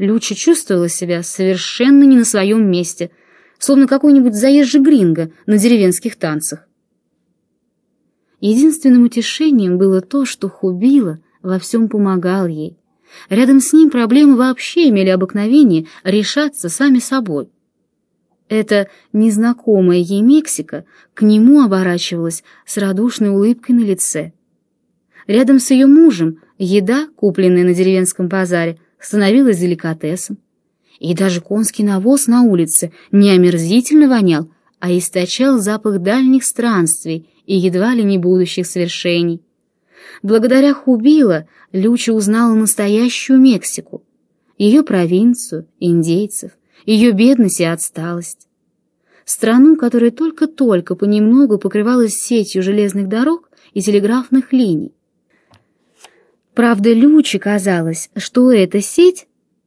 Люча чувствовала себя совершенно не на своем месте, словно какой-нибудь заезжий гринго на деревенских танцах. Единственным утешением было то, что Хубила во всем помогал ей. Рядом с ним проблемы вообще имели обыкновение решаться сами собой. Эта незнакомая ей Мексика к нему оборачивалась с радушной улыбкой на лице. Рядом с ее мужем еда, купленная на деревенском базаре, становилась деликатесом. И даже конский навоз на улице не омерзительно вонял, а источал запах дальних странствий и едва ли не будущих свершений. Благодаря Хубила Люча узнала настоящую Мексику, ее провинцию, индейцев, ее бедность и отсталость. Страну, которая только-только понемногу покрывалась сетью железных дорог и телеграфных линий. Правда, Люче казалось, что эта сеть,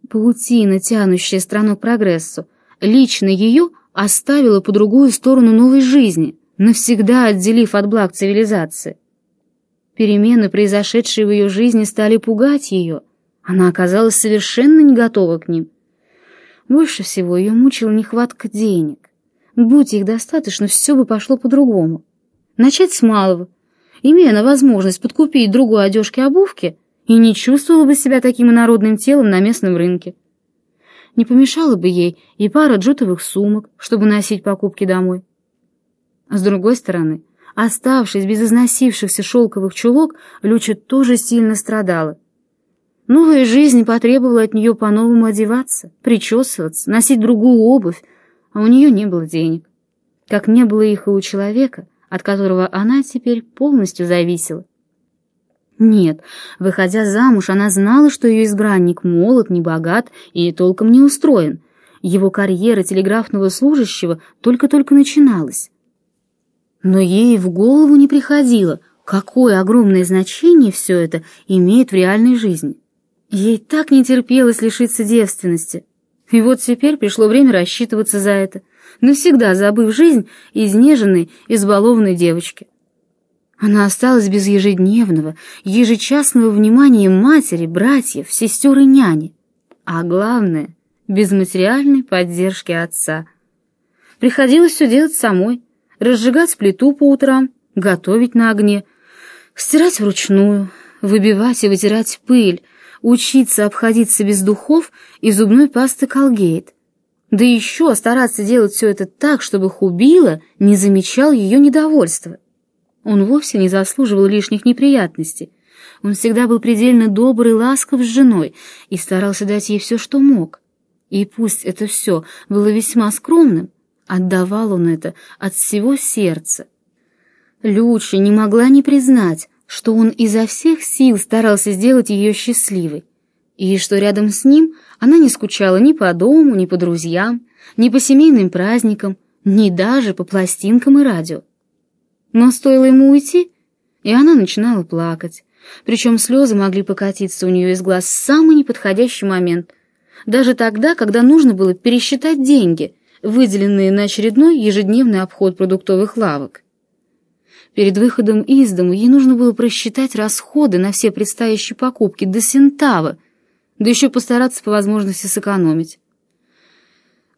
паутина, тянущая страну к прогрессу, лично ее оставила по другую сторону новой жизни, навсегда отделив от благ цивилизации. Перемены, произошедшие в ее жизни, стали пугать ее. Она оказалась совершенно не готова к ним. Больше всего ее мучила нехватка денег. Будь их достаточно, все бы пошло по-другому. Начать с малого, имея на возможность подкупить другой одежки-обувки, и не чувствовала бы себя таким инородным телом на местном рынке. Не помешала бы ей и пара джутовых сумок, чтобы носить покупки домой. А с другой стороны, Оставшись без износившихся шелковых чулок, Люча тоже сильно страдала. Новая жизнь потребовала от нее по-новому одеваться, причесываться, носить другую обувь, а у нее не было денег. Как не было их и у человека, от которого она теперь полностью зависела. Нет, выходя замуж, она знала, что ее избранник молод, не богат и толком не устроен. Его карьера телеграфного служащего только-только начиналась. Но ей в голову не приходило, какое огромное значение все это имеет в реальной жизни. Ей так не терпелось лишиться девственности. И вот теперь пришло время рассчитываться за это, навсегда забыв жизнь изнеженной, избалованной девочки. Она осталась без ежедневного, ежечасного внимания матери, братьев, сестер и няни. А главное, без материальной поддержки отца. Приходилось все делать самой, разжигать плиту по утрам, готовить на огне, стирать вручную, выбивать и вытирать пыль, учиться обходиться без духов и зубной пасты Колгейт. Да еще стараться делать все это так, чтобы Хубила не замечал ее недовольства. Он вовсе не заслуживал лишних неприятностей. Он всегда был предельно добр и ласков с женой и старался дать ей все, что мог. И пусть это все было весьма скромным, Отдавал он это от всего сердца. Люча не могла не признать, что он изо всех сил старался сделать ее счастливой, и что рядом с ним она не скучала ни по дому, ни по друзьям, ни по семейным праздникам, ни даже по пластинкам и радио. Но стоило ему уйти, и она начинала плакать, причем слезы могли покатиться у нее из глаз в самый неподходящий момент, даже тогда, когда нужно было пересчитать деньги — выделенные на очередной ежедневный обход продуктовых лавок. Перед выходом из дому ей нужно было просчитать расходы на все предстоящие покупки до сентава, да еще постараться по возможности сэкономить.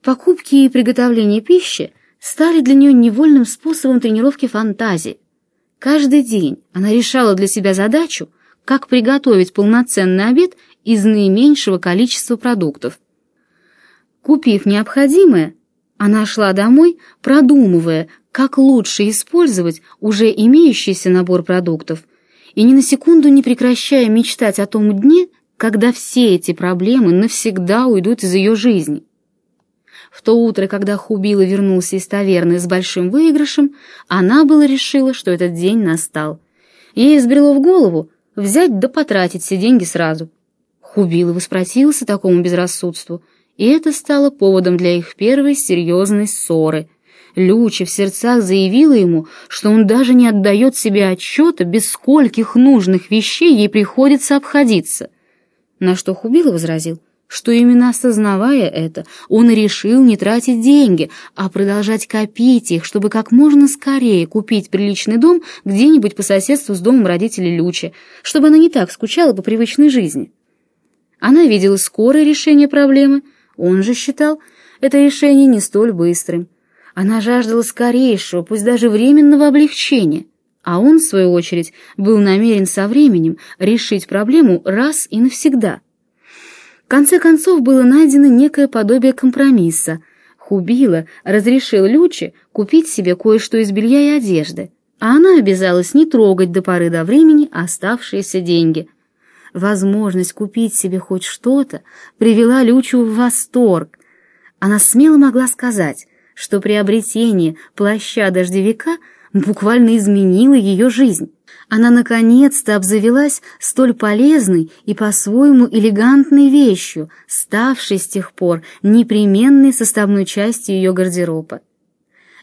Покупки и приготовление пищи стали для нее невольным способом тренировки фантазии. Каждый день она решала для себя задачу, как приготовить полноценный обед из наименьшего количества продуктов. Купив необходимое, она шла домой, продумывая, как лучше использовать уже имеющийся набор продуктов, и ни на секунду не прекращая мечтать о том дне, когда все эти проблемы навсегда уйдут из ее жизни. В то утро, когда Хубила вернулся из таверны с большим выигрышем, она была решила, что этот день настал. Ей избрело в голову взять да потратить все деньги сразу. Хубила воспротивился такому безрассудству — и это стало поводом для их первой серьезной ссоры. Люча в сердцах заявила ему, что он даже не отдает себе отчета, без скольких нужных вещей ей приходится обходиться. На что Хубила возразил, что именно осознавая это, он решил не тратить деньги, а продолжать копить их, чтобы как можно скорее купить приличный дом где-нибудь по соседству с домом родителей Лючи, чтобы она не так скучала по привычной жизни. Она видела скорое решение проблемы, он же считал это решение не столь быстрым. Она жаждала скорейшего, пусть даже временного облегчения, а он, в свою очередь, был намерен со временем решить проблему раз и навсегда. В конце концов было найдено некое подобие компромисса. Хубила разрешил Люче купить себе кое-что из белья и одежды, а она обязалась не трогать до поры до времени оставшиеся деньги. Возможность купить себе хоть что-то привела Лючу в восторг. Она смело могла сказать, что приобретение плаща-дождевика буквально изменило ее жизнь. Она наконец-то обзавелась столь полезной и по-своему элегантной вещью, ставшей с тех пор непременной составной частью ее гардероба.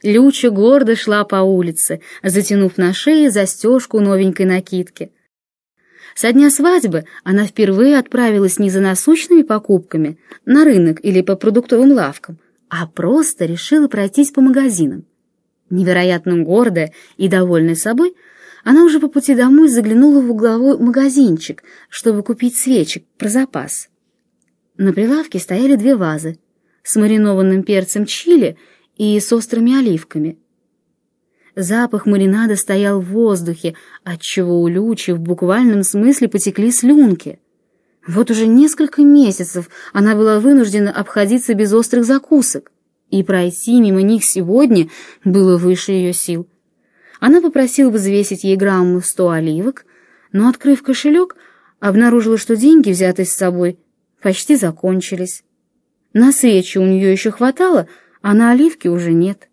Люча гордо шла по улице, затянув на шее застежку новенькой накидки. Со дня свадьбы она впервые отправилась не за насущными покупками на рынок или по продуктовым лавкам, а просто решила пройтись по магазинам. Невероятно гордая и довольная собой, она уже по пути домой заглянула в угловой магазинчик, чтобы купить свечек про запас. На прилавке стояли две вазы с маринованным перцем чили и с острыми оливками. Запах маринада стоял в воздухе, отчего у Лючи в буквальном смысле потекли слюнки. Вот уже несколько месяцев она была вынуждена обходиться без острых закусок, и пройти мимо них сегодня было выше ее сил. Она попросила взвесить ей грамму сто оливок, но, открыв кошелек, обнаружила, что деньги, взятые с собой, почти закончились. На свечи у нее еще хватало, а на оливки уже нет.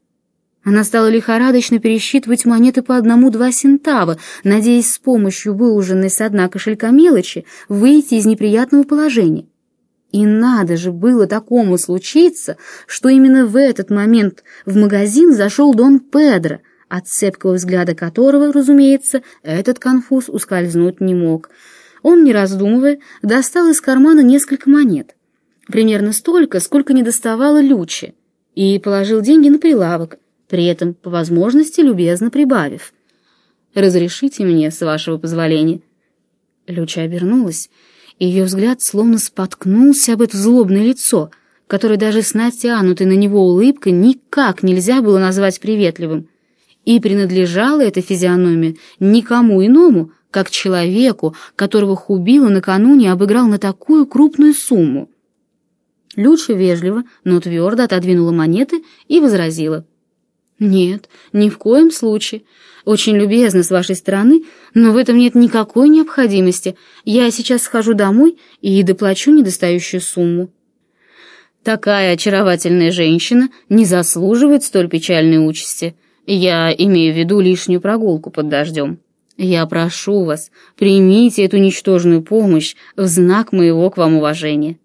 Она стала лихорадочно пересчитывать монеты по одному-два сентава, надеясь с помощью выуженной со дна кошелька мелочи выйти из неприятного положения. И надо же было такому случиться, что именно в этот момент в магазин зашел Дон Педро, от цепкого взгляда которого, разумеется, этот конфуз ускользнуть не мог. Он, не раздумывая, достал из кармана несколько монет, примерно столько, сколько не доставало Лючи, и положил деньги на прилавок, при этом, по возможности, любезно прибавив. «Разрешите мне, с вашего позволения?» Люча обернулась, и ее взгляд словно споткнулся об это злобное лицо, которое даже с натянутой на него улыбкой никак нельзя было назвать приветливым и принадлежала эта физиономия никому иному, как человеку, которого Хубила накануне обыграл на такую крупную сумму. Люча вежливо, но твердо отодвинула монеты и возразила. «Нет, ни в коем случае. Очень любезно с вашей стороны, но в этом нет никакой необходимости. Я сейчас схожу домой и доплачу недостающую сумму». Такая очаровательная женщина не заслуживает столь печальной участи — я имею в виду лишнюю прогулку под дождем. Я прошу вас, примите эту ничтожную помощь в знак моего к вам уважения.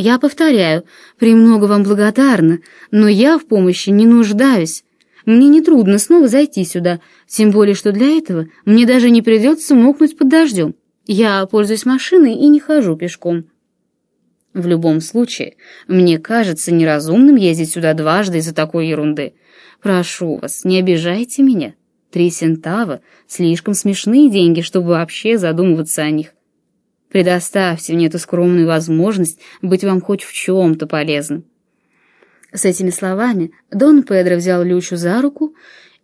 Я повторяю, премного вам благодарна, но я в помощи не нуждаюсь. Мне нетрудно снова зайти сюда, тем более, что для этого мне даже не придется мокнуть под дождем. Я пользуюсь машиной и не хожу пешком. В любом случае, мне кажется неразумным ездить сюда дважды из-за такой ерунды. Прошу вас, не обижайте меня. Три сентава — слишком смешные деньги, чтобы вообще задумываться о них. Предоставьте мне эту скромную возможность быть вам хоть в чем-то полезным. С этими словами Дон Педро взял Лючу за руку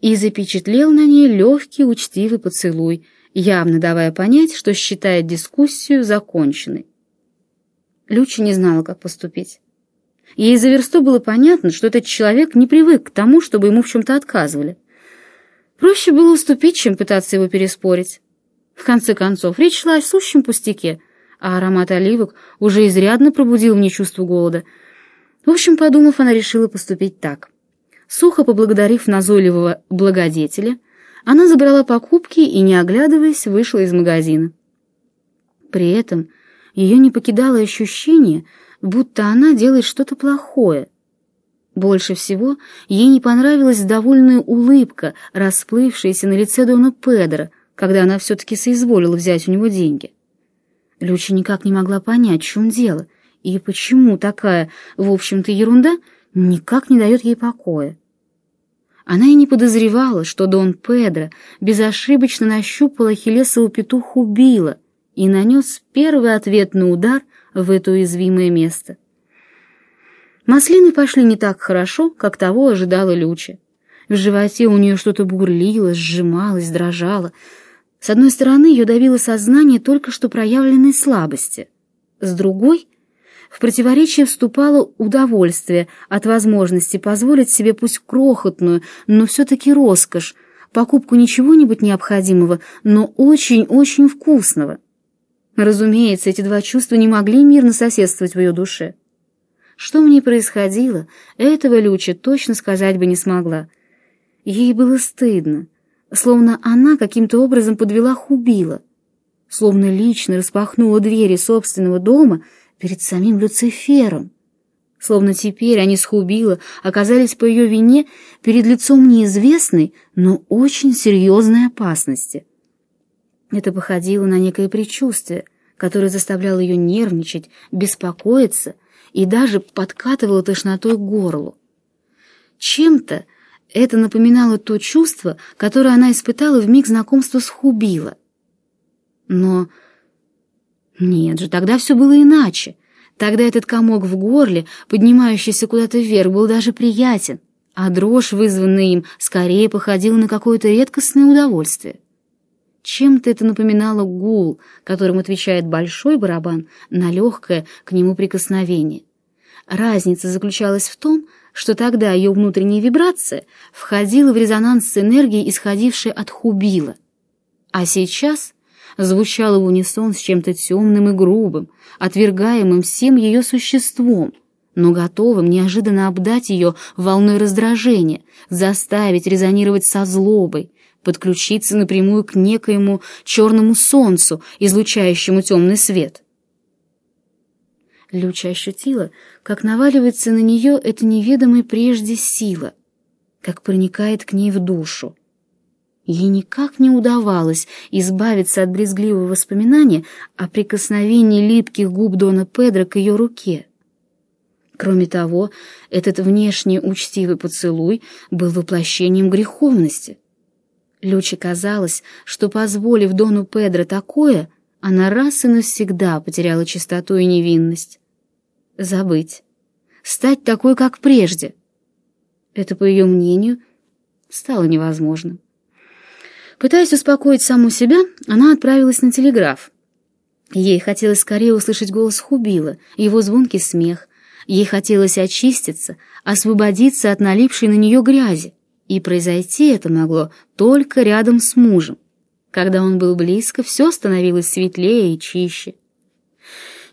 и запечатлел на ней легкий учтивый поцелуй, явно давая понять, что считает дискуссию законченной. Люча не знала, как поступить. Ей за версту было понятно, что этот человек не привык к тому, чтобы ему в чем-то отказывали. Проще было уступить, чем пытаться его переспорить. В конце концов, речь шла о сущем пустяке, а аромат оливок уже изрядно пробудил мне чувство голода. В общем, подумав, она решила поступить так. Сухо поблагодарив назойливого благодетеля, она забрала покупки и, не оглядываясь, вышла из магазина. При этом ее не покидало ощущение, будто она делает что-то плохое. Больше всего ей не понравилась довольная улыбка, расплывшаяся на лице Дона Педро, когда она все-таки соизволила взять у него деньги. Люча никак не могла понять, в чем дело, и почему такая, в общем-то, ерунда никак не дает ей покоя. Она и не подозревала, что Дон Педро безошибочно нащупал Ахиллесову петуху Билла и нанес первый ответный удар в это уязвимое место. Маслины пошли не так хорошо, как того ожидала Люча. В животе у нее что-то бурлило, сжималось, дрожало. С одной стороны, ее давило сознание только что проявленной слабости. С другой, в противоречие вступало удовольствие от возможности позволить себе пусть крохотную, но все-таки роскошь, покупку не чего-нибудь необходимого, но очень-очень вкусного. Разумеется, эти два чувства не могли мирно соседствовать в ее душе. Что в ней происходило, этого Люча точно сказать бы не смогла. Ей было стыдно, словно она каким-то образом подвела Хубила, словно лично распахнула двери собственного дома перед самим Люцифером, словно теперь они с Хубила оказались по ее вине перед лицом неизвестной, но очень серьезной опасности. Это походило на некое предчувствие, которое заставляло ее нервничать, беспокоиться и даже подкатывало тошнотой к горлу. Чем-то это напоминало то чувство, которое она испытала в миг знакомства с Хубила. Но нет же, тогда все было иначе. Тогда этот комок в горле, поднимающийся куда-то вверх, был даже приятен, а дрожь, вызванная им, скорее походила на какое-то редкостное удовольствие. Чем-то это напоминало гул, которым отвечает большой барабан на легкое к нему прикосновение. Разница заключалась в том, что тогда ее внутренняя вибрация входила в резонанс с энергией, исходившей от Хубила. А сейчас звучала в унисон с чем-то темным и грубым, отвергаемым всем ее существом, но готовым неожиданно обдать ее волной раздражения, заставить резонировать со злобой, подключиться напрямую к некоему черному солнцу, излучающему темный свет. Люча ощутила, как наваливается на нее эта неведомая прежде сила, как проникает к ней в душу. Ей никак не удавалось избавиться от брезгливого воспоминания о прикосновении липких губ Дона Педро к ее руке. Кроме того, этот внешне учтивый поцелуй был воплощением греховности. Люче казалось, что, позволив Дону Педро такое, она раз и навсегда потеряла чистоту и невинность. Забыть. Стать такой, как прежде. Это, по ее мнению, стало невозможным. Пытаясь успокоить саму себя, она отправилась на телеграф. Ей хотелось скорее услышать голос Хубила, его звонкий смех. Ей хотелось очиститься, освободиться от налипшей на нее грязи. И произойти это могло только рядом с мужем. Когда он был близко, все становилось светлее и чище.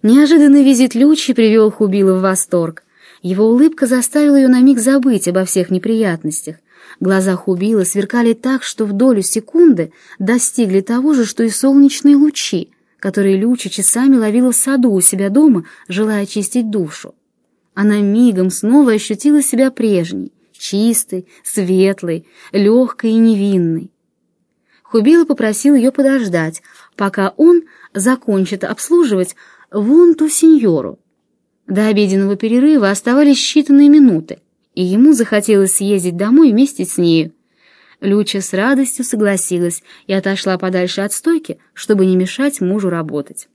Неожиданный визит Лючи привел Хубила в восторг. Его улыбка заставила ее на миг забыть обо всех неприятностях. Глаза Хубила сверкали так, что в долю секунды достигли того же, что и солнечные лучи, которые Люча часами ловила в саду у себя дома, желая очистить душу. Она мигом снова ощутила себя прежней, чистой, светлой, легкой и невинной. Хубила попросил ее подождать, пока он закончит обслуживать вон ту сеньору. До обеденного перерыва оставались считанные минуты, и ему захотелось съездить домой вместе с нею. Люча с радостью согласилась и отошла подальше от стойки, чтобы не мешать мужу работать.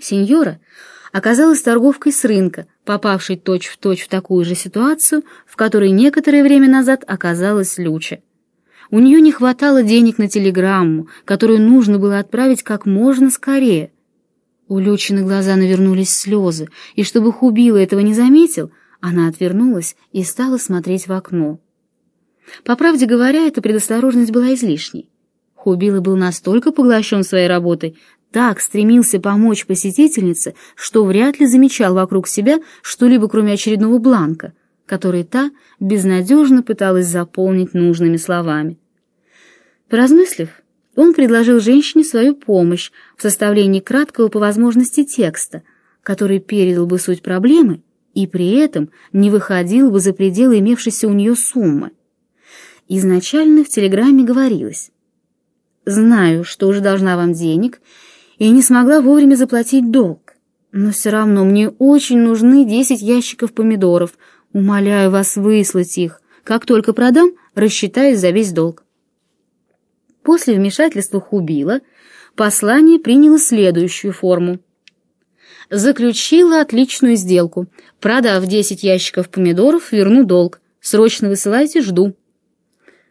Сеньора оказалась торговкой с рынка, попавшей точь-в-точь точь в такую же ситуацию, в которой некоторое время назад оказалась Люча. У нее не хватало денег на телеграмму, которую нужно было отправить как можно скорее. У Лючи на глаза навернулись слезы, и чтобы Хубила этого не заметил, она отвернулась и стала смотреть в окно. По правде говоря, эта предосторожность была излишней. Хубила был настолько поглощен своей работой, так стремился помочь посетительнице, что вряд ли замечал вокруг себя что-либо, кроме очередного бланка, который та безнадежно пыталась заполнить нужными словами. Поразмыслив, он предложил женщине свою помощь в составлении краткого по возможности текста, который передал бы суть проблемы и при этом не выходил бы за пределы имевшейся у нее суммы. Изначально в телеграмме говорилось «Знаю, что уже должна вам денег, и не смогла вовремя заплатить долг. Но все равно мне очень нужны десять ящиков помидоров. Умоляю вас выслать их. Как только продам, рассчитаюсь за весь долг. После вмешательства Хубила послание приняло следующую форму. Заключила отличную сделку. Продав 10 ящиков помидоров, верну долг. Срочно высылайте, жду.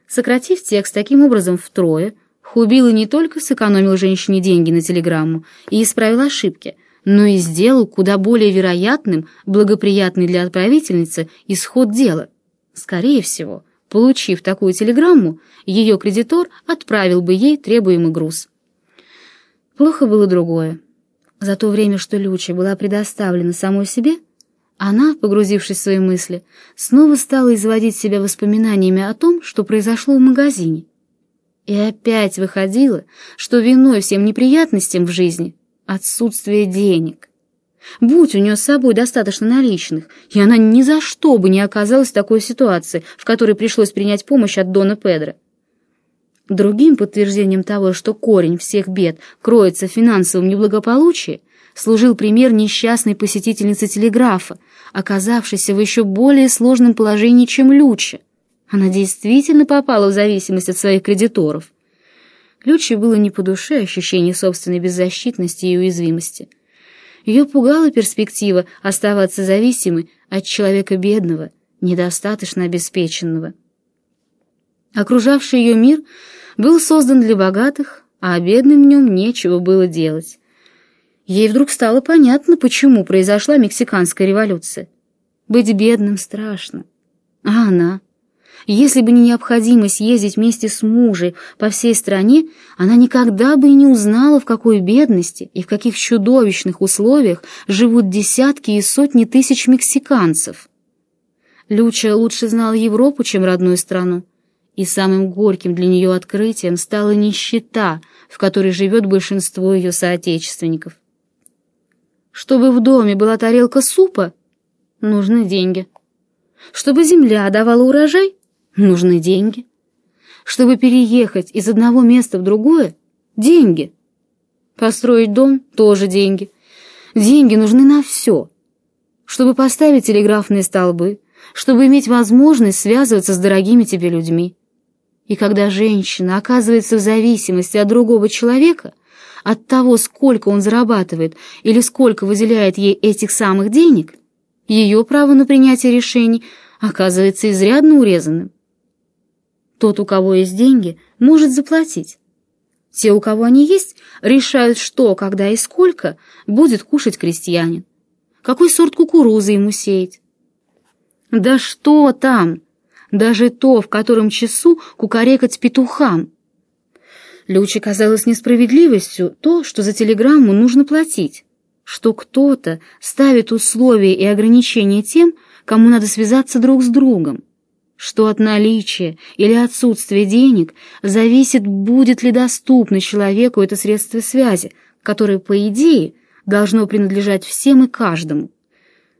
Сократив текст таким образом втрое, Хубила не только сэкономил женщине деньги на телеграмму и исправил ошибки, но и сделал куда более вероятным, благоприятный для отправительницы, исход дела. Скорее всего, получив такую телеграмму, ее кредитор отправил бы ей требуемый груз. Плохо было другое. За то время, что Люча была предоставлена самой себе, она, погрузившись в свои мысли, снова стала изводить себя воспоминаниями о том, что произошло в магазине. И опять выходило, что виной всем неприятностям в жизни отсутствие денег. Будь у нее с собой достаточно наличных, и она ни за что бы не оказалась в такой ситуации, в которой пришлось принять помощь от Дона Педро. Другим подтверждением того, что корень всех бед кроется в финансовом неблагополучии, служил пример несчастной посетительницы телеграфа, оказавшейся в еще более сложном положении, чем Люча. Она действительно попала в зависимость от своих кредиторов. Люче было не по душе ощущение собственной беззащитности и уязвимости. Ее пугала перспектива оставаться зависимой от человека бедного, недостаточно обеспеченного. Окружавший ее мир был создан для богатых, а бедным в нем нечего было делать. Ей вдруг стало понятно, почему произошла мексиканская революция. Быть бедным страшно. А она... Если бы не необходимость ездить вместе с мужем по всей стране, она никогда бы и не узнала, в какой бедности и в каких чудовищных условиях живут десятки и сотни тысяч мексиканцев. Люча лучше знала Европу, чем родную страну, и самым горьким для нее открытием стала нищета, в которой живет большинство ее соотечественников. Чтобы в доме была тарелка супа, нужны деньги. Чтобы земля давала урожай, Нужны деньги. Чтобы переехать из одного места в другое — деньги. Построить дом — тоже деньги. Деньги нужны на все. Чтобы поставить телеграфные столбы, чтобы иметь возможность связываться с дорогими тебе людьми. И когда женщина оказывается в зависимости от другого человека, от того, сколько он зарабатывает или сколько выделяет ей этих самых денег, ее право на принятие решений оказывается изрядно урезанным. Тот, у кого есть деньги, может заплатить. Те, у кого они есть, решают, что, когда и сколько будет кушать крестьянин. Какой сорт кукурузы ему сеять. Да что там! Даже то, в котором часу кукарекать петухам. Люче казалось несправедливостью то, что за телеграмму нужно платить, что кто-то ставит условия и ограничения тем, кому надо связаться друг с другом что от наличия или отсутствия денег зависит, будет ли доступно человеку это средство связи, которое, по идее, должно принадлежать всем и каждому.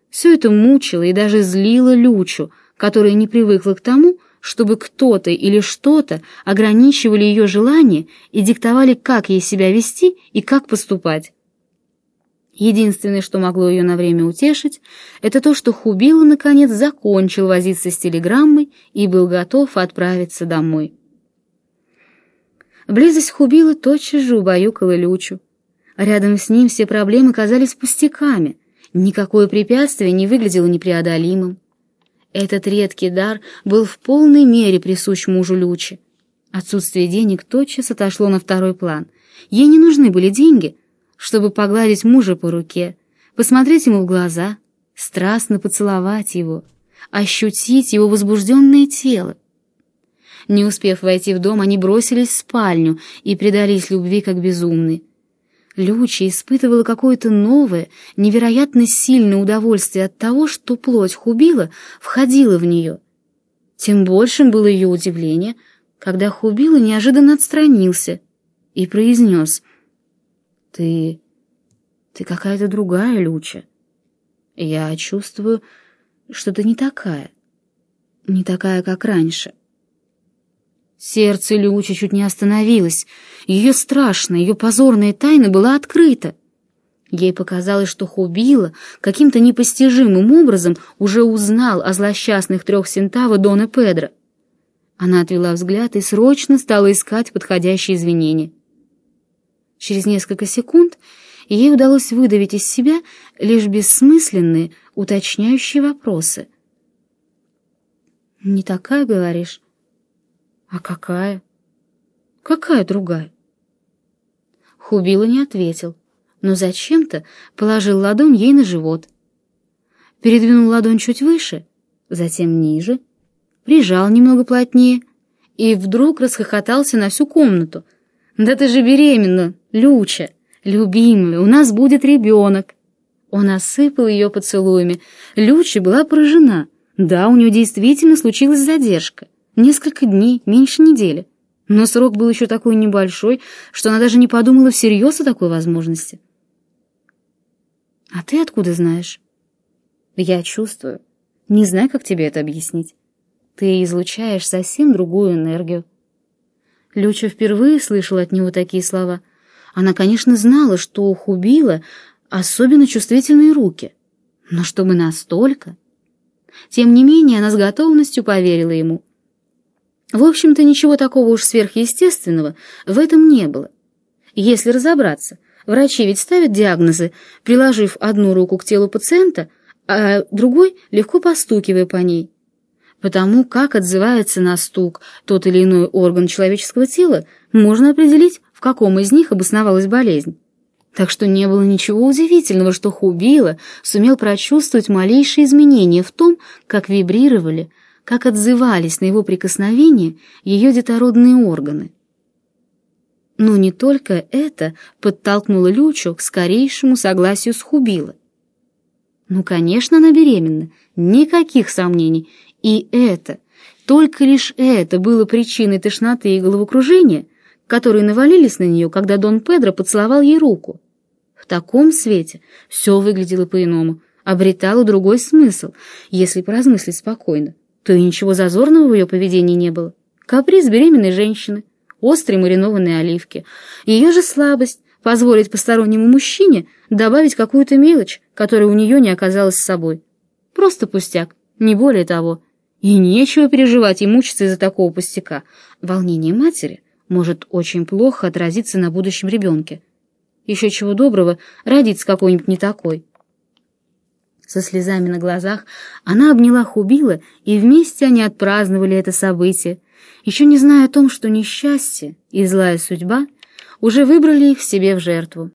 Все это мучило и даже злило Лючу, которая не привыкла к тому, чтобы кто-то или что-то ограничивали ее желания и диктовали, как ей себя вести и как поступать. Единственное, что могло ее на время утешить, это то, что Хубила наконец закончил возиться с телеграммой и был готов отправиться домой. Близость Хубилы тотчас же убаюкала Лючу. Рядом с ним все проблемы казались пустяками, никакое препятствие не выглядело непреодолимым. Этот редкий дар был в полной мере присущ мужу Лючи. Отсутствие денег тотчас отошло на второй план. Ей не нужны были деньги, чтобы погладить мужа по руке, посмотреть ему в глаза, страстно поцеловать его, ощутить его возбужденное тело. Не успев войти в дом, они бросились в спальню и предались любви как безумные. Люча испытывала какое-то новое, невероятно сильное удовольствие от того, что плоть Хубила входила в нее. Тем большим было ее удивление, когда Хубила неожиданно отстранился и произнес ты... ты какая-то другая, Люча. Я чувствую, что ты не такая. Не такая, как раньше. Сердце Лючи чуть не остановилось. Ее страшная, ее позорная тайна была открыта. Ей показалось, что Хубила каким-то непостижимым образом уже узнал о злосчастных трех сентава Дона Педро. Она отвела взгляд и срочно стала искать подходящие извинения. Через несколько секунд ей удалось выдавить из себя лишь бессмысленные, уточняющие вопросы. «Не такая, говоришь?» «А какая?» «Какая другая?» Хубила не ответил, но зачем-то положил ладонь ей на живот. Передвинул ладонь чуть выше, затем ниже, прижал немного плотнее и вдруг расхохотался на всю комнату. «Да ты же беременна, Люча! Любимая, у нас будет ребенок!» Он осыпал ее поцелуями. Люча была поражена. Да, у нее действительно случилась задержка. Несколько дней, меньше недели. Но срок был еще такой небольшой, что она даже не подумала всерьез о такой возможности. «А ты откуда знаешь?» «Я чувствую. Не знаю, как тебе это объяснить. Ты излучаешь совсем другую энергию». Люча впервые слышала от него такие слова. Она, конечно, знала, что у Хубила особенно чувствительные руки. Но чтобы настолько... Тем не менее, она с готовностью поверила ему — в общем-то, ничего такого уж сверхъестественного в этом не было. Если разобраться, врачи ведь ставят диагнозы, приложив одну руку к телу пациента, а другой легко постукивая по ней. Потому как отзывается на стук тот или иной орган человеческого тела, можно определить, в каком из них обосновалась болезнь. Так что не было ничего удивительного, что Хубила сумел прочувствовать малейшие изменения в том, как вибрировали, как отзывались на его прикосновение ее детородные органы. Но не только это подтолкнуло Лючу к скорейшему согласию с Хубила. Ну, конечно, она беременна, никаких сомнений. И это, только лишь это было причиной тошноты и головокружения, которые навалились на нее, когда Дон Педро поцеловал ей руку. В таком свете все выглядело по-иному, обретало другой смысл, если поразмыслить спокойно то и ничего зазорного в ее поведении не было. Каприз беременной женщины, острые маринованные оливки, ее же слабость позволить постороннему мужчине добавить какую-то мелочь, которая у нее не оказалась с собой. Просто пустяк, не более того. И нечего переживать и мучиться из-за такого пустяка. Волнение матери может очень плохо отразиться на будущем ребенке. Еще чего доброго, родиться какой-нибудь не такой. Со слезами на глазах она обняла Хубила, и вместе они отпраздновали это событие, еще не зная о том, что несчастье и злая судьба уже выбрали их себе в жертву.